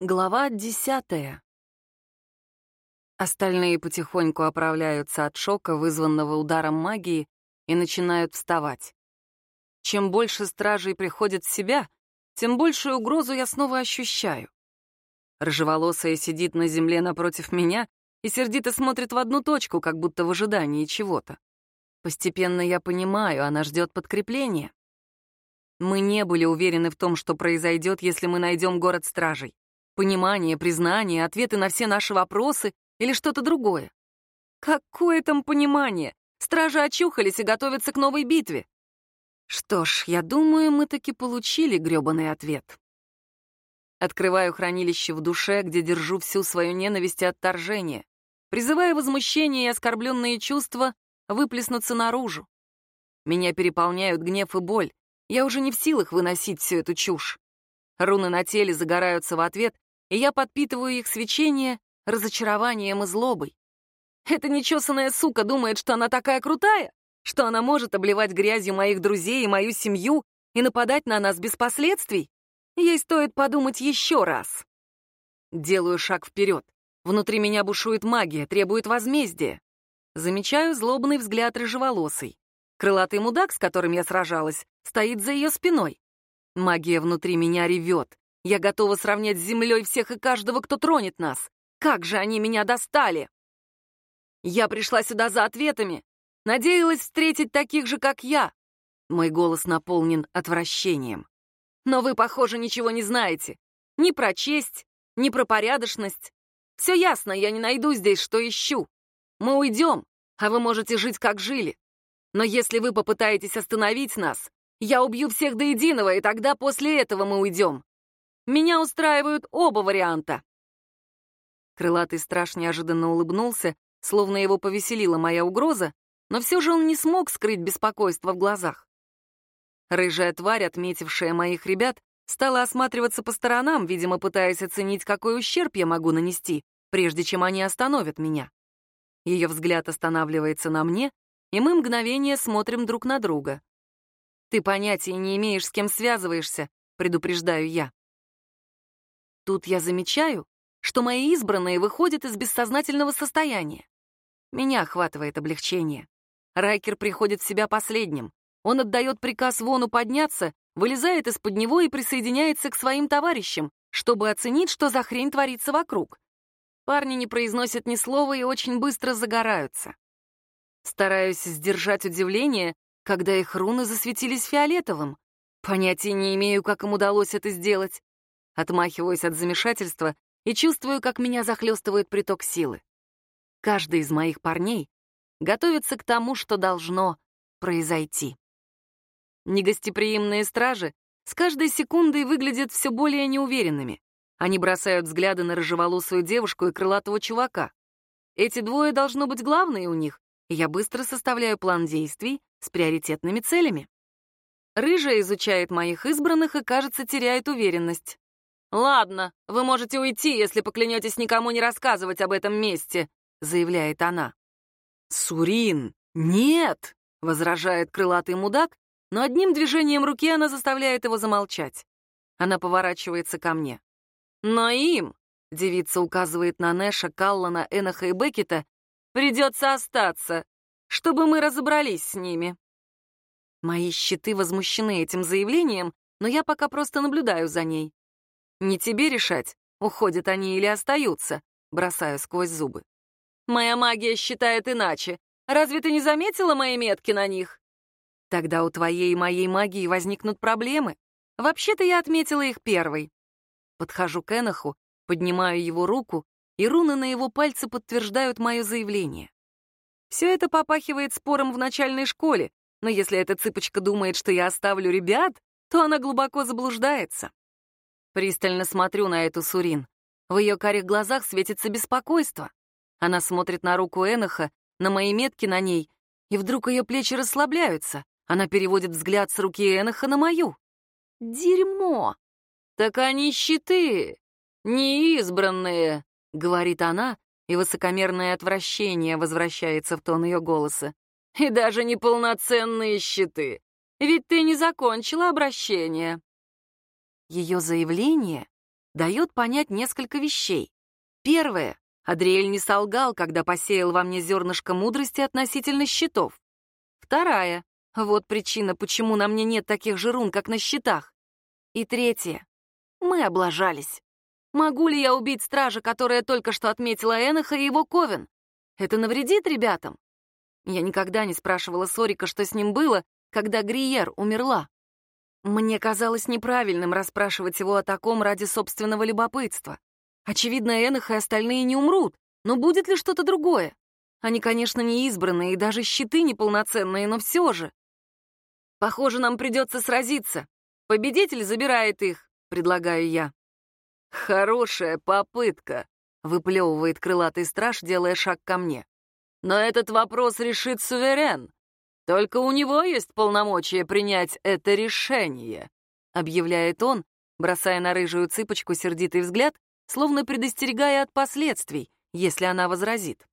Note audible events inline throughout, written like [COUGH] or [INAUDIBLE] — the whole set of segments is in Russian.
Глава десятая. Остальные потихоньку оправляются от шока, вызванного ударом магии, и начинают вставать. Чем больше стражей приходит в себя, тем большую угрозу я снова ощущаю. Рыжеволосая сидит на земле напротив меня и сердито смотрит в одну точку, как будто в ожидании чего-то. Постепенно я понимаю, она ждет подкрепления. Мы не были уверены в том, что произойдет, если мы найдем город стражей. Понимание, признание, ответы на все наши вопросы или что-то другое? Какое там понимание? Стражи очухались и готовятся к новой битве. Что ж, я думаю, мы таки получили грёбаный ответ. Открываю хранилище в душе, где держу всю свою ненависть и отторжение. Призывая возмущение и оскорбленные чувства выплеснуться наружу. Меня переполняют гнев и боль. Я уже не в силах выносить всю эту чушь. Руны на теле загораются в ответ, и я подпитываю их свечение разочарованием и злобой. Эта нечесанная сука думает, что она такая крутая, что она может обливать грязью моих друзей и мою семью и нападать на нас без последствий. Ей стоит подумать еще раз. Делаю шаг вперед. Внутри меня бушует магия, требует возмездия. Замечаю злобный взгляд рыжеволосой. Крылатый мудак, с которым я сражалась, стоит за ее спиной. Магия внутри меня ревет. Я готова сравнять с землей всех и каждого, кто тронет нас. Как же они меня достали! Я пришла сюда за ответами. Надеялась встретить таких же, как я. Мой голос наполнен отвращением. Но вы, похоже, ничего не знаете. Ни про честь, ни про порядочность. Все ясно, я не найду здесь, что ищу. Мы уйдем, а вы можете жить, как жили. Но если вы попытаетесь остановить нас, я убью всех до единого, и тогда после этого мы уйдем. Меня устраивают оба варианта. Крылатый страж неожиданно улыбнулся, словно его повеселила моя угроза, но все же он не смог скрыть беспокойство в глазах. Рыжая тварь, отметившая моих ребят, стала осматриваться по сторонам, видимо, пытаясь оценить, какой ущерб я могу нанести, прежде чем они остановят меня. Ее взгляд останавливается на мне, и мы мгновение смотрим друг на друга. «Ты понятия не имеешь, с кем связываешься», — предупреждаю я. Тут я замечаю, что мои избранные выходят из бессознательного состояния. Меня охватывает облегчение. Райкер приходит в себя последним. Он отдает приказ Вону подняться, вылезает из-под него и присоединяется к своим товарищам, чтобы оценить, что за хрень творится вокруг. Парни не произносят ни слова и очень быстро загораются. Стараюсь сдержать удивление, когда их руны засветились фиолетовым. Понятия не имею, как им удалось это сделать. Отмахиваюсь от замешательства и чувствую, как меня захлестывает приток силы. Каждый из моих парней готовится к тому, что должно произойти. Негостеприимные стражи с каждой секундой выглядят все более неуверенными. Они бросают взгляды на рыжеволосую девушку и крылатого чувака. Эти двое должно быть главные у них, и я быстро составляю план действий с приоритетными целями. Рыжая изучает моих избранных и, кажется, теряет уверенность. «Ладно, вы можете уйти, если поклянетесь никому не рассказывать об этом месте», — заявляет она. «Сурин, нет!» — возражает крылатый мудак, но одним движением руки она заставляет его замолчать. Она поворачивается ко мне. «Но им», — девица указывает на Нэша, Каллана, Эноха и Беккета, «придется остаться, чтобы мы разобрались с ними». Мои щиты возмущены этим заявлением, но я пока просто наблюдаю за ней. Не тебе решать, уходят они или остаются, бросаю сквозь зубы. Моя магия считает иначе. Разве ты не заметила мои метки на них? Тогда у твоей и моей магии возникнут проблемы. Вообще-то я отметила их первой. Подхожу к Эноху, поднимаю его руку, и руны на его пальце подтверждают мое заявление. Все это попахивает спором в начальной школе, но если эта цыпочка думает, что я оставлю ребят, то она глубоко заблуждается. Пристально смотрю на эту Сурин. В ее карих глазах светится беспокойство. Она смотрит на руку Эноха, на мои метки на ней, и вдруг ее плечи расслабляются. Она переводит взгляд с руки Эноха на мою. «Дерьмо! Так они щиты, неизбранные!» — говорит она, и высокомерное отвращение возвращается в тон ее голоса. «И даже неполноценные щиты! Ведь ты не закончила обращение!» Ее заявление дает понять несколько вещей. Первое. Адриэль не солгал, когда посеял во мне зернышко мудрости относительно счетов. Вторая. Вот причина, почему на мне нет таких же рун, как на счетах. И третье. Мы облажались. Могу ли я убить стража, которая только что отметила Эноха и его Ковен? Это навредит ребятам? Я никогда не спрашивала Сорика, что с ним было, когда Гриер умерла. Мне казалось неправильным расспрашивать его о таком ради собственного любопытства. Очевидно, Энах и остальные не умрут, но будет ли что-то другое? Они, конечно, не избранные, и даже щиты неполноценные, но все же. Похоже, нам придется сразиться. Победитель забирает их, предлагаю я. Хорошая попытка, выплевывает крылатый страж, делая шаг ко мне. Но этот вопрос решит суверен. Только у него есть полномочия принять это решение, объявляет он, бросая на рыжую цыпочку сердитый взгляд словно предостерегая от последствий, если она возразит.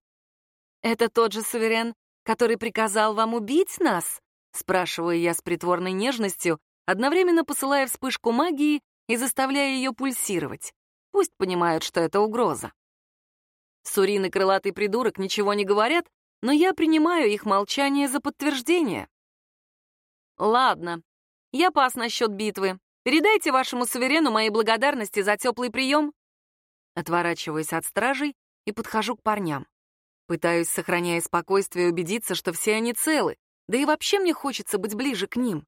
«Это тот же суверен, который приказал вам убить нас?» спрашиваю я с притворной нежностью, одновременно посылая вспышку магии и заставляя ее пульсировать. Пусть понимают, что это угроза. Сурин и крылатый придурок ничего не говорят, но я принимаю их молчание за подтверждение. Ладно, я пас насчет битвы. Передайте вашему суверену мои благодарности за теплый прием Отворачиваюсь от стражей и подхожу к парням. Пытаюсь, сохраняя спокойствие, убедиться, что все они целы, да и вообще мне хочется быть ближе к ним.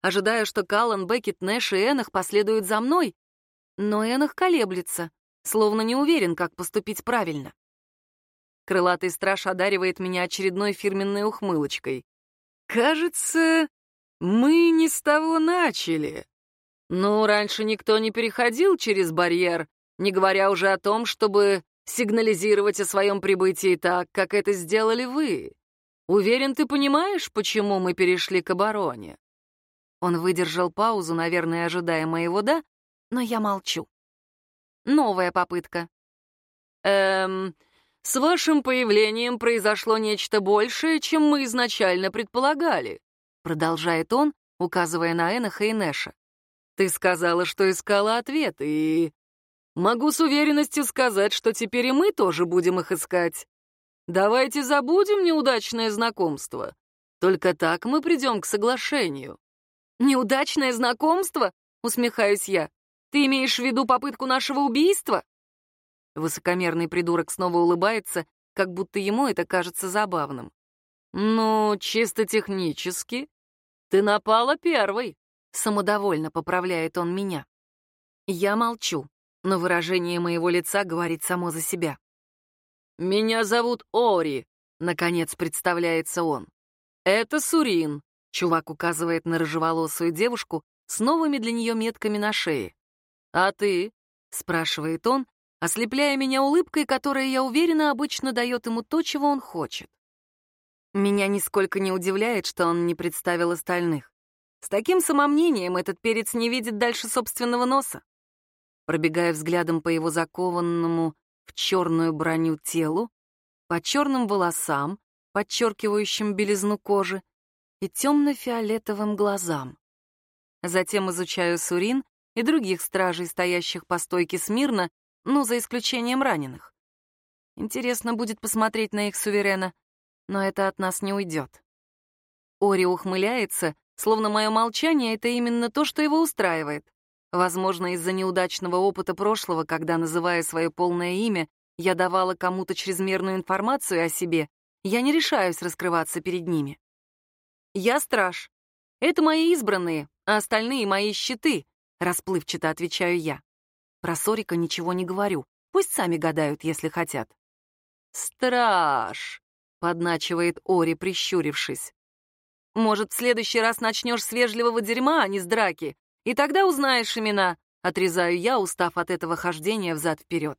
Ожидаю, что Каллан, Беккет, Нэш и Энах последуют за мной, но Энах колеблется, словно не уверен, как поступить правильно. Крылатый страж одаривает меня очередной фирменной ухмылочкой. «Кажется, мы не с того начали. Ну, раньше никто не переходил через барьер, не говоря уже о том, чтобы сигнализировать о своем прибытии так, как это сделали вы. Уверен, ты понимаешь, почему мы перешли к обороне?» Он выдержал паузу, наверное, ожидая моего «да», но я молчу. Новая попытка. «Эм, с вашим появлением произошло нечто большее, чем мы изначально предполагали», продолжает он, указывая на Эноха и Нэша. «Ты сказала, что искала ответ, и Могу с уверенностью сказать, что теперь и мы тоже будем их искать. Давайте забудем неудачное знакомство. Только так мы придем к соглашению. Неудачное знакомство? Усмехаюсь я. Ты имеешь в виду попытку нашего убийства? Высокомерный придурок снова улыбается, как будто ему это кажется забавным. Ну, чисто технически. Ты напала первой. Самодовольно поправляет он меня. Я молчу но выражение моего лица говорит само за себя. «Меня зовут Ори», — наконец представляется он. «Это Сурин», — чувак указывает на рыжеволосую девушку с новыми для нее метками на шее. «А ты?» — спрашивает он, ослепляя меня улыбкой, которая, я уверена, обычно дает ему то, чего он хочет. Меня нисколько не удивляет, что он не представил остальных. С таким самомнением этот перец не видит дальше собственного носа пробегая взглядом по его закованному в черную броню телу, по черным волосам, подчеркивающим белизну кожи, и темно-фиолетовым глазам. Затем изучаю Сурин и других стражей, стоящих по стойке смирно, ну, за исключением раненых. Интересно будет посмотреть на их суверена, но это от нас не уйдет. Ори ухмыляется, словно мое молчание — это именно то, что его устраивает. Возможно, из-за неудачного опыта прошлого, когда, называя свое полное имя, я давала кому-то чрезмерную информацию о себе, я не решаюсь раскрываться перед ними. «Я страж. Это мои избранные, а остальные — мои щиты», — расплывчато отвечаю я. Про Сорика ничего не говорю, пусть сами гадают, если хотят. «Страж», — подначивает Ори, прищурившись. «Может, в следующий раз начнешь с вежливого дерьма, а не с драки?» И тогда узнаешь имена, отрезаю я, устав от этого хождения взад-вперед.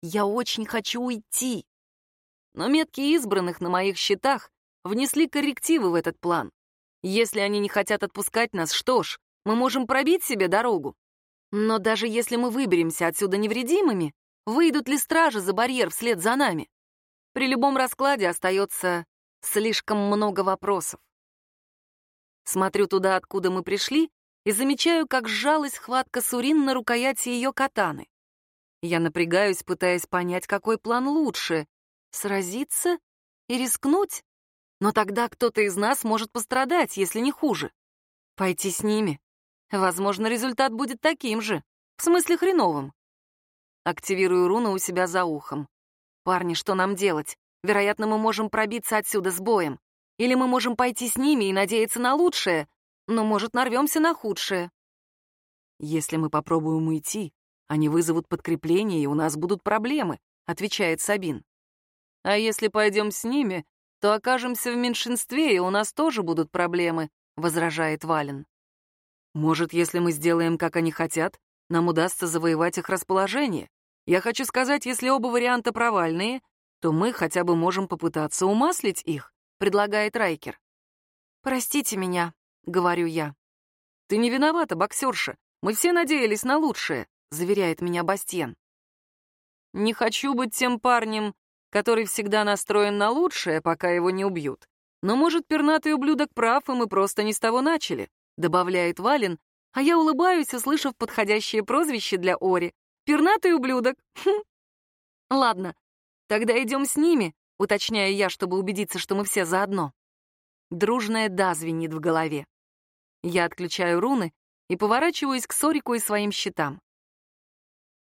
Я очень хочу уйти. Но метки избранных на моих счетах внесли коррективы в этот план. Если они не хотят отпускать нас, что ж, мы можем пробить себе дорогу. Но даже если мы выберемся отсюда невредимыми, выйдут ли стражи за барьер вслед за нами? При любом раскладе остается слишком много вопросов. Смотрю туда, откуда мы пришли, и замечаю, как сжалась хватка Сурин на рукояти ее катаны. Я напрягаюсь, пытаясь понять, какой план лучше — сразиться и рискнуть? Но тогда кто-то из нас может пострадать, если не хуже. Пойти с ними. Возможно, результат будет таким же, в смысле хреновым. Активирую руну у себя за ухом. «Парни, что нам делать? Вероятно, мы можем пробиться отсюда с боем. Или мы можем пойти с ними и надеяться на лучшее, но, может, нарвемся на худшее». «Если мы попробуем уйти, они вызовут подкрепление, и у нас будут проблемы», — отвечает Сабин. «А если пойдем с ними, то окажемся в меньшинстве, и у нас тоже будут проблемы», — возражает Вален. «Может, если мы сделаем, как они хотят, нам удастся завоевать их расположение. Я хочу сказать, если оба варианта провальные, то мы хотя бы можем попытаться умаслить их», — предлагает Райкер. «Простите меня», — говорю я. «Ты не виновата, боксерша. Мы все надеялись на лучшее», — заверяет меня Бастьен. «Не хочу быть тем парнем, который всегда настроен на лучшее, пока его не убьют. Но, может, пернатый ублюдок прав, и мы просто не с того начали», — добавляет Вален, а я улыбаюсь, услышав подходящее прозвище для Ори. «Пернатый ублюдок». [LAUGHS] Ладно, тогда идем с ними, уточняю я, чтобы убедиться, что мы все заодно. Дружное «да» звенит в голове. Я отключаю руны и поворачиваюсь к Сорику и своим щитам.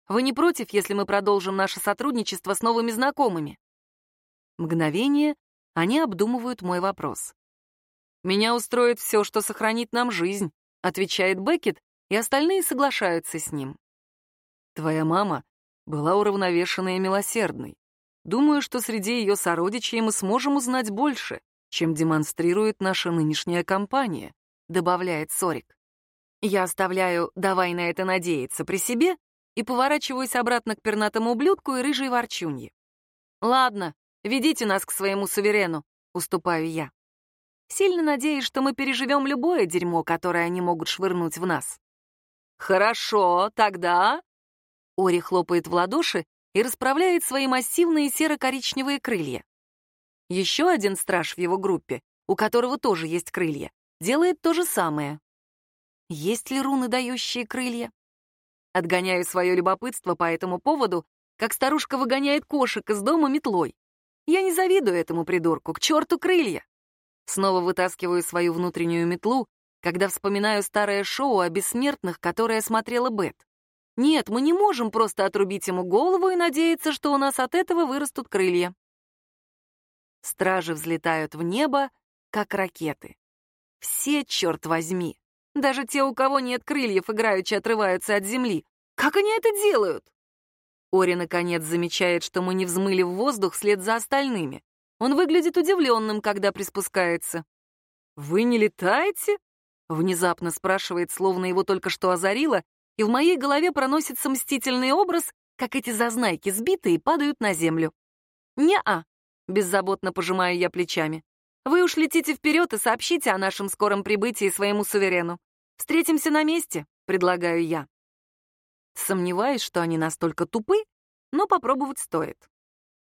Вы не против, если мы продолжим наше сотрудничество с новыми знакомыми?» Мгновение они обдумывают мой вопрос. «Меня устроит все, что сохранит нам жизнь», — отвечает Беккет, и остальные соглашаются с ним. «Твоя мама была уравновешенной и милосердной. Думаю, что среди ее сородичей мы сможем узнать больше, чем демонстрирует наша нынешняя компания», — добавляет Сорик. Я оставляю «давай на это надеяться» при себе и поворачиваюсь обратно к пернатому ублюдку и рыжей ворчунье. «Ладно, ведите нас к своему суверену», — уступаю я. Сильно надеюсь, что мы переживем любое дерьмо, которое они могут швырнуть в нас. «Хорошо, тогда...» Ори хлопает в ладоши и расправляет свои массивные серо-коричневые крылья. Еще один страж в его группе, у которого тоже есть крылья, делает то же самое. Есть ли руны, дающие крылья? Отгоняю свое любопытство по этому поводу, как старушка выгоняет кошек из дома метлой. Я не завидую этому придурку, к черту крылья. Снова вытаскиваю свою внутреннюю метлу, когда вспоминаю старое шоу о бессмертных, которое смотрела Бет. Нет, мы не можем просто отрубить ему голову и надеяться, что у нас от этого вырастут крылья. Стражи взлетают в небо, как ракеты. Все, черт возьми. Даже те, у кого нет крыльев, играючи отрываются от земли. Как они это делают? Ори, наконец, замечает, что мы не взмыли в воздух вслед за остальными. Он выглядит удивленным, когда приспускается. «Вы не летаете?» — внезапно спрашивает, словно его только что озарило, и в моей голове проносится мстительный образ, как эти зазнайки сбитые падают на землю. «Не-а», — беззаботно пожимаю я плечами. «Вы уж летите вперед и сообщите о нашем скором прибытии своему суверену. Встретимся на месте, предлагаю я. Сомневаюсь, что они настолько тупы, но попробовать стоит.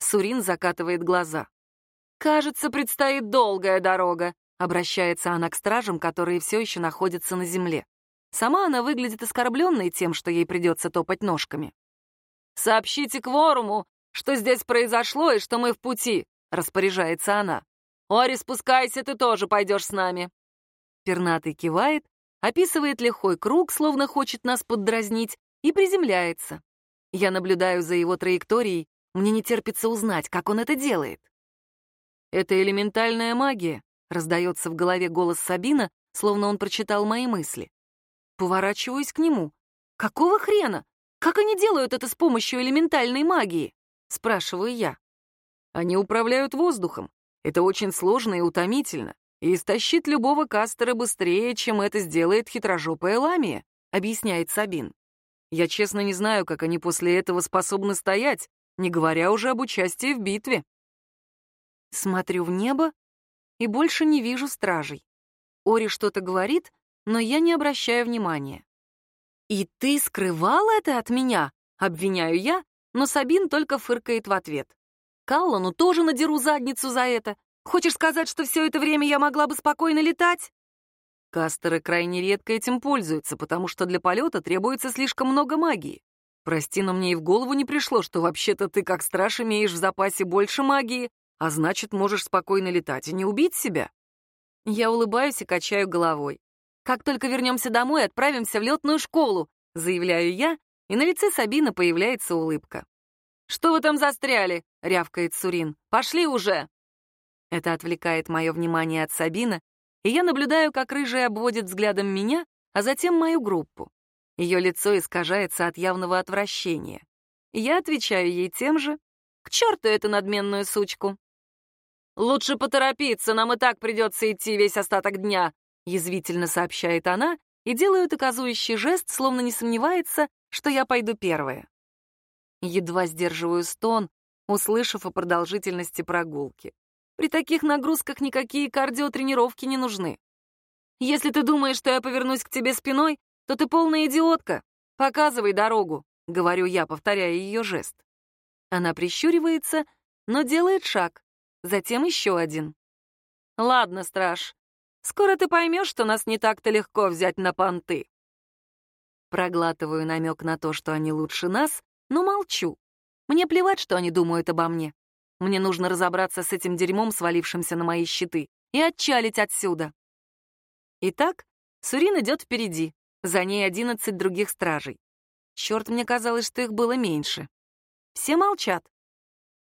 Сурин закатывает глаза. «Кажется, предстоит долгая дорога», — обращается она к стражам, которые все еще находятся на земле. Сама она выглядит оскорбленной тем, что ей придется топать ножками. «Сообщите Кворуму, что здесь произошло и что мы в пути», — распоряжается она. «Ори, спускайся, ты тоже пойдешь с нами». Пернатый кивает, описывает лихой круг, словно хочет нас поддразнить, и приземляется. Я наблюдаю за его траекторией, мне не терпится узнать, как он это делает. «Это элементальная магия», — раздается в голове голос Сабина, словно он прочитал мои мысли. Поворачиваюсь к нему. «Какого хрена? Как они делают это с помощью элементальной магии?» — спрашиваю я. «Они управляют воздухом. Это очень сложно и утомительно и истощит любого кастера быстрее, чем это сделает хитрожопая ламия», — объясняет Сабин. «Я честно не знаю, как они после этого способны стоять, не говоря уже об участии в битве». Смотрю в небо и больше не вижу стражей. Ори что-то говорит, но я не обращаю внимания. «И ты скрывал это от меня?» — обвиняю я, но Сабин только фыркает в ответ. «Каллану тоже надеру задницу за это. Хочешь сказать, что все это время я могла бы спокойно летать?» Кастеры крайне редко этим пользуются, потому что для полета требуется слишком много магии. Прости, но мне и в голову не пришло, что вообще-то ты как страж имеешь в запасе больше магии, а значит, можешь спокойно летать и не убить себя. Я улыбаюсь и качаю головой. Как только вернемся домой, отправимся в летную школу, заявляю я, и на лице Сабина появляется улыбка. «Что вы там застряли?» — рявкает Сурин. «Пошли уже!» Это отвлекает мое внимание от Сабина, и я наблюдаю, как рыжая обводит взглядом меня, а затем мою группу. Ее лицо искажается от явного отвращения. Я отвечаю ей тем же. К черту эту надменную сучку. «Лучше поторопиться, нам и так придется идти весь остаток дня», язвительно сообщает она и делает указующий жест, словно не сомневается, что я пойду первая. Едва сдерживаю стон, услышав о продолжительности прогулки. При таких нагрузках никакие кардиотренировки не нужны. Если ты думаешь, что я повернусь к тебе спиной, то ты полная идиотка. Показывай дорогу, — говорю я, повторяя ее жест. Она прищуривается, но делает шаг, затем еще один. Ладно, страж, скоро ты поймешь, что нас не так-то легко взять на понты. Проглатываю намек на то, что они лучше нас, но молчу. Мне плевать, что они думают обо мне. Мне нужно разобраться с этим дерьмом, свалившимся на мои щиты, и отчалить отсюда. Итак, Сурин идет впереди, за ней одиннадцать других стражей. Черт, мне казалось, что их было меньше. Все молчат.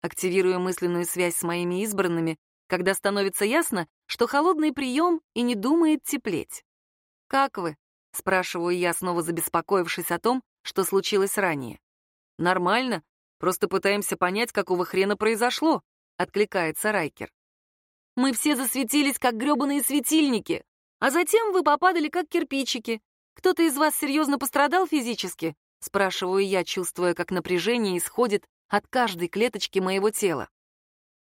Активирую мысленную связь с моими избранными, когда становится ясно, что холодный прием и не думает теплеть. «Как вы?» — спрашиваю я, снова забеспокоившись о том, что случилось ранее. «Нормально», Просто пытаемся понять, какого хрена произошло», — откликается Райкер. «Мы все засветились, как грёбаные светильники, а затем вы попадали, как кирпичики. Кто-то из вас серьезно пострадал физически?» — спрашиваю я, чувствуя, как напряжение исходит от каждой клеточки моего тела.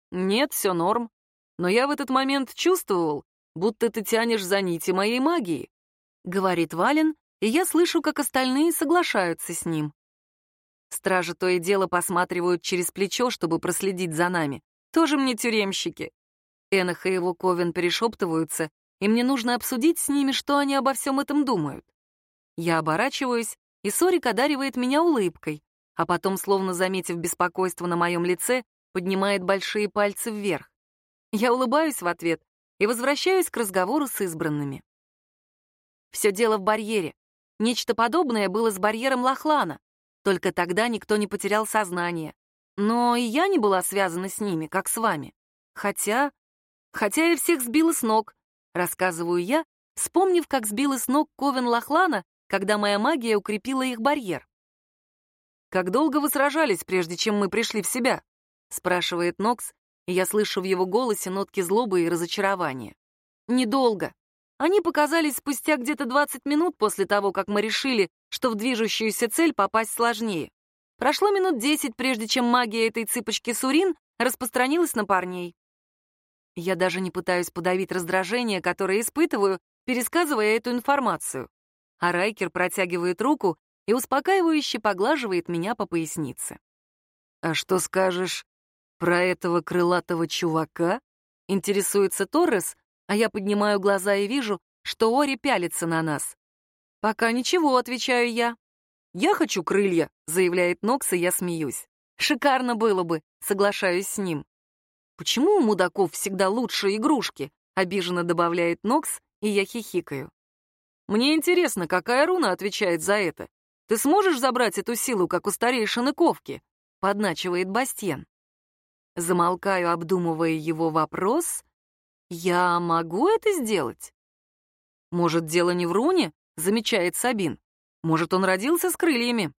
«Нет, все норм. Но я в этот момент чувствовал, будто ты тянешь за нити моей магии», — говорит Вален, и я слышу, как остальные соглашаются с ним. Стражи то и дело посматривают через плечо, чтобы проследить за нами. Тоже мне тюремщики. Энах и его Ковен перешептываются, и мне нужно обсудить с ними, что они обо всем этом думают. Я оборачиваюсь, и Сорик одаривает меня улыбкой, а потом, словно заметив беспокойство на моем лице, поднимает большие пальцы вверх. Я улыбаюсь в ответ и возвращаюсь к разговору с избранными. Все дело в барьере. Нечто подобное было с барьером Лохлана. Только тогда никто не потерял сознание. Но и я не была связана с ними, как с вами. Хотя... Хотя я всех сбила с ног, рассказываю я, вспомнив, как сбила с ног Ковен Лохлана, когда моя магия укрепила их барьер. «Как долго вы сражались, прежде чем мы пришли в себя?» — спрашивает Нокс, и я слышу в его голосе нотки злобы и разочарования. «Недолго. Они показались спустя где-то 20 минут после того, как мы решили, что в движущуюся цель попасть сложнее. Прошло минут 10, прежде чем магия этой цыпочки Сурин распространилась на парней. Я даже не пытаюсь подавить раздражение, которое испытываю, пересказывая эту информацию. А Райкер протягивает руку и успокаивающе поглаживает меня по пояснице. «А что скажешь про этого крылатого чувака?» — интересуется Торрес, а я поднимаю глаза и вижу, что Ори пялится на нас. «Пока ничего», — отвечаю я. «Я хочу крылья», — заявляет Нокс, и я смеюсь. «Шикарно было бы», — соглашаюсь с ним. «Почему у мудаков всегда лучшие игрушки?» — обиженно добавляет Нокс, и я хихикаю. «Мне интересно, какая руна отвечает за это? Ты сможешь забрать эту силу, как у старейшины Ковки?» — подначивает Бастьен. Замолкаю, обдумывая его вопрос, «Я могу это сделать?» «Может, дело не в руне?» — замечает Сабин. «Может, он родился с крыльями?»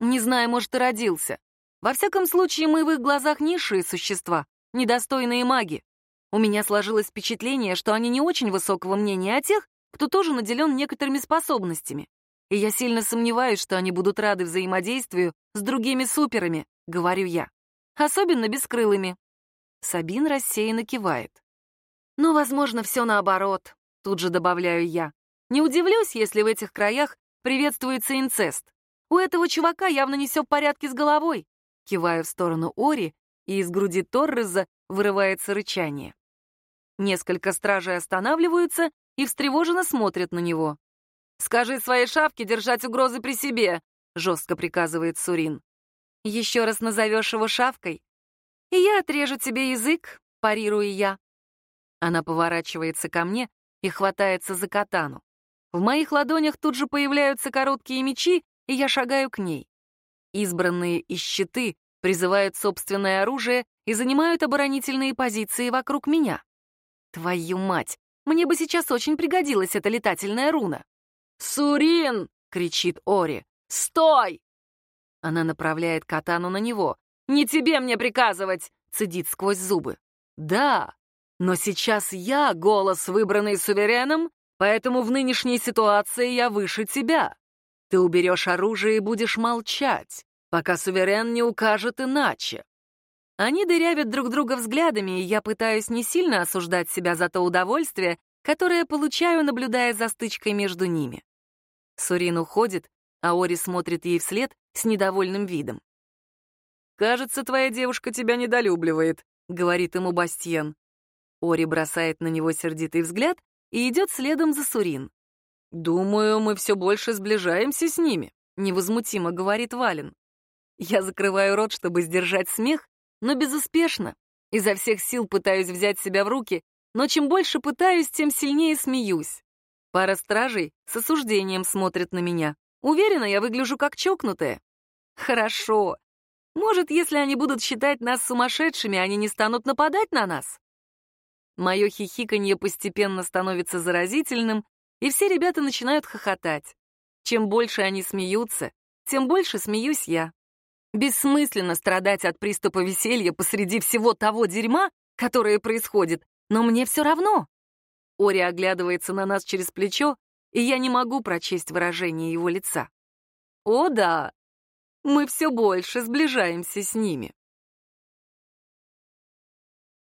«Не знаю, может, и родился. Во всяком случае, мы в их глазах низшие существа, недостойные маги. У меня сложилось впечатление, что они не очень высокого мнения о тех, кто тоже наделен некоторыми способностями. И я сильно сомневаюсь, что они будут рады взаимодействию с другими суперами, говорю я. Особенно бескрылыми. Сабин рассеянно кивает. Но, возможно, все наоборот, тут же добавляю я. Не удивлюсь, если в этих краях приветствуется инцест. У этого чувака явно не все в порядке с головой. Киваю в сторону Ори, и из груди Торреза вырывается рычание. Несколько стражей останавливаются и встревоженно смотрят на него. «Скажи своей шавке держать угрозы при себе», — жестко приказывает Сурин. «Еще раз назовешь его шавкой, и я отрежу тебе язык», — парирую я. Она поворачивается ко мне и хватается за катану. В моих ладонях тут же появляются короткие мечи, и я шагаю к ней. Избранные из щиты призывают собственное оружие и занимают оборонительные позиции вокруг меня. Твою мать, мне бы сейчас очень пригодилась эта летательная руна. «Сурин!» — кричит Ори. «Стой!» Она направляет катану на него. «Не тебе мне приказывать!» — цедит сквозь зубы. «Да, но сейчас я голос, выбранный сувереном, поэтому в нынешней ситуации я выше тебя. Ты уберешь оружие и будешь молчать, пока суверен не укажет иначе. Они дырявят друг друга взглядами, и я пытаюсь не сильно осуждать себя за то удовольствие, которое получаю, наблюдая за стычкой между ними. Сурин уходит, а Ори смотрит ей вслед с недовольным видом. «Кажется, твоя девушка тебя недолюбливает», — говорит ему Бастьен. Ори бросает на него сердитый взгляд и идет следом за Сурин. «Думаю, мы все больше сближаемся с ними», — невозмутимо говорит Вален. Я закрываю рот, чтобы сдержать смех, но безуспешно. Изо всех сил пытаюсь взять себя в руки, но чем больше пытаюсь, тем сильнее смеюсь. Пара стражей с осуждением смотрят на меня. Уверена, я выгляжу как чокнутая. Хорошо. Может, если они будут считать нас сумасшедшими, они не станут нападать на нас? Мое хихиканье постепенно становится заразительным, и все ребята начинают хохотать. Чем больше они смеются, тем больше смеюсь я. Бессмысленно страдать от приступа веселья посреди всего того дерьма, которое происходит, но мне все равно. Ори оглядывается на нас через плечо, и я не могу прочесть выражение его лица. О да, мы все больше сближаемся с ними.